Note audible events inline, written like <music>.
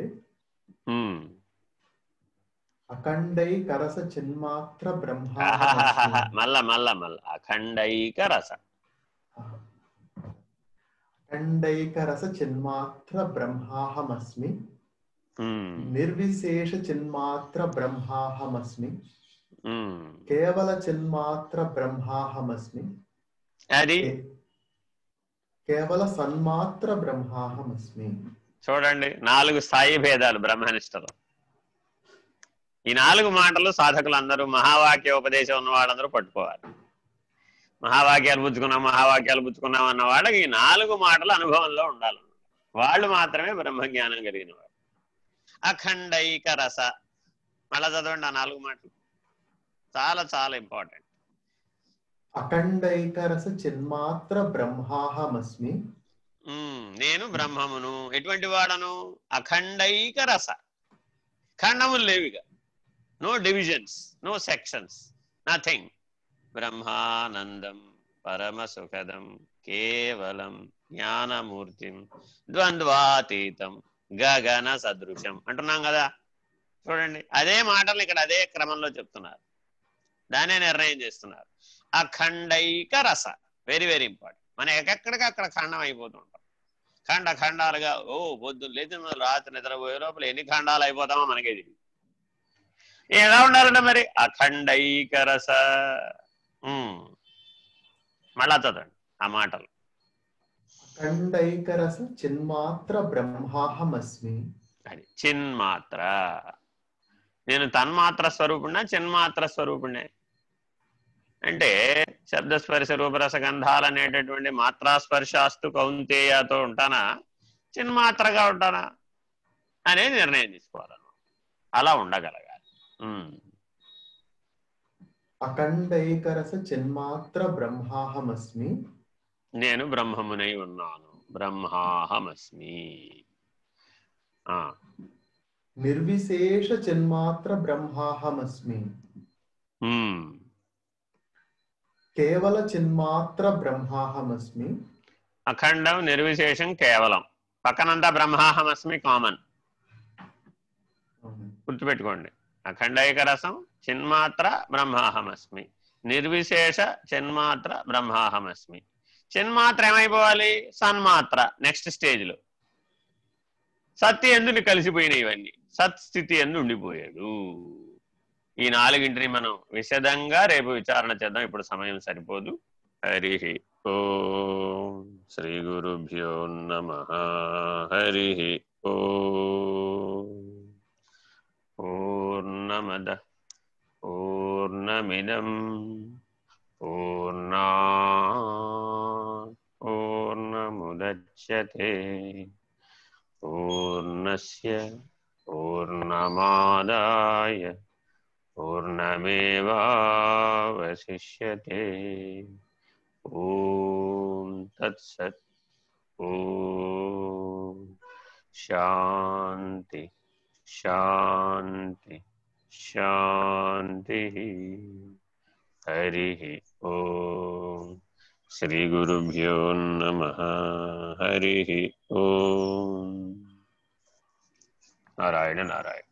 చదువుతానండి ఉమ్. అఖండైకరస చిన్మాత్ర బ్రహ్మ. <laughs> మల్ల మల్ల మల్ల అఖండైక రస అఖండైకరస చిన్మాత్ర బ్రహ్మాహమస్మి. నిర్విశేష చిన్మాత్ర బ్రహ్మాహమస్మి. కేవల చిన్మాత్ర బ్రహ్మాహమస్మి అది కేవల సన్మాత్ర బ్రహ్మాహమస్మి చూడండి నాలుగు స్థాయి భేదాలు బ్రహ్మనిష్టలో. ఈ నాలుగు మాటలు సాధకులందరూ మహావాక్య ఉపదేశం ఉన్న వాళ్ళందరూ పట్టుకోవాలి. మహావాక్యాలు పుచ్చుకున్నాం మహావాక్యాలు పుచ్చుకున్నాం అన్న వాళ్ళకి ఈ నాలుగు మాటలు అనుభవంలో ఉండాలి. వాళ్ళు మాత్రమే బ్రహ్మజ్ఞానం కలిగిన వాడు అఖండైక రస. మళ్ళా చదవండి ఆ నాలుగు మాటలు. చాలా చాలా ఇంపార్టెంట్ అఖండైకరస చిన్మాత్ర బ్రహ్మాహమస్మి. నేను బ్రహ్మమును ఎటువంటి వాడను? అఖండైక రస. ఖండములు లేవిగా no divisions no sections nothing Brahmanandam పరమ సుఖదం కేవలం జ్ఞానమూర్తిం ద్వంద్వాతీతం గగన సదృశం. అంటున్నాం కదా? చూడండి అదే మాటలు ఇక్కడ అదే క్రమంలో చెప్తున్నారు. దానే నిర్ణయం చేస్తున్నారు. అఖండైక రస. వెరీ వెరీ ఇంపార్టెంట్ మనం ఎక్కడికి అక్కడ ఖండం అయిపోతుంటాం ఖండ ఖండాలుగా ఓ పొద్దున్న మొదలు రాత్రి నిద్రపోయే లోపల ఎన్ని ఖండాలు అయిపోతామో మనకే తెలియదు ఎలా ఉండాలంటే మరి? అఖండైక రస ఉమ్. మళ్ళా చదవండి ఆ మాటలు. అఖండైకరస చిన్మాత్ర బ్రహ్మాహమస్మి. అది చిన్మాత్ర. నేను తన్మాత్ర స్వరూపుణ్ణా? చిన్మాత్ర స్వరూపుణ్ణే? అంటే శబ్దస్పర్శ రూపరస గంధాలు అనేటటువంటి మాత్రాస్పర్శాస్తు కౌంతేయతో ఉంటానా? చిన్మాత్రగా ఉంటానా? అనేది నిర్ణయం తీసుకోవాలన్నమాట. అలా ఉండగలగాలి. అఖండైకరస చిన్మాత్ర బ్రహ్మాహమస్మి. నేను బ్రహ్మమునై ఉన్నాను. బ్రహ్మాహమస్మి. ఆ, నిర్విశేష చిన్మాత్ర బ్రహ్మాహమస్మి. కేవల చిన్మాత్ర బ్రహ్మాహమస్మి. అఖండం నిర్విశేషం కేవలం. పక్కనంతా బ్రహ్మాహమస్మి కామన్. గుర్తుపెట్టుకోండి. అఖండైక రసం చిన్మాత్ర బ్రహ్మాహమస్మి. నిర్విశేష చిన్మాత్ర బ్రహ్మాహమస్మి. చిన్మాత్ర ఏమైపోవాలి? సన్మాత్ర. నెక్స్ట్ స్టేజ్లో సత్తి ఎందుని కలిసిపోయినాయి ఇవన్నీ? సత్ స్థితి ఎందు ఉండిపోయాడు. ఈ నాలుగింటిని మనం విశదంగా రేపు విచారణ చేద్దాం. ఇప్పుడు సమయం సరిపోదు. హరి ఓ శ్రీ గురుభ్యో నమ. హరి ఓర్ణమద పూర్ణమద పూర్ణమిదం పూర్ణా పూర్ణముద్యతే పూర్ణస్య పూర్ణమాదాయ పూర్ణమేవావశిష్యతే ఓం తత్సత్ ఓం శాంతి శాంతి శాంతి హరి ఓం శ్రీ గురుభ్యో నమ హరి ఓం నారాయణ నారాయణ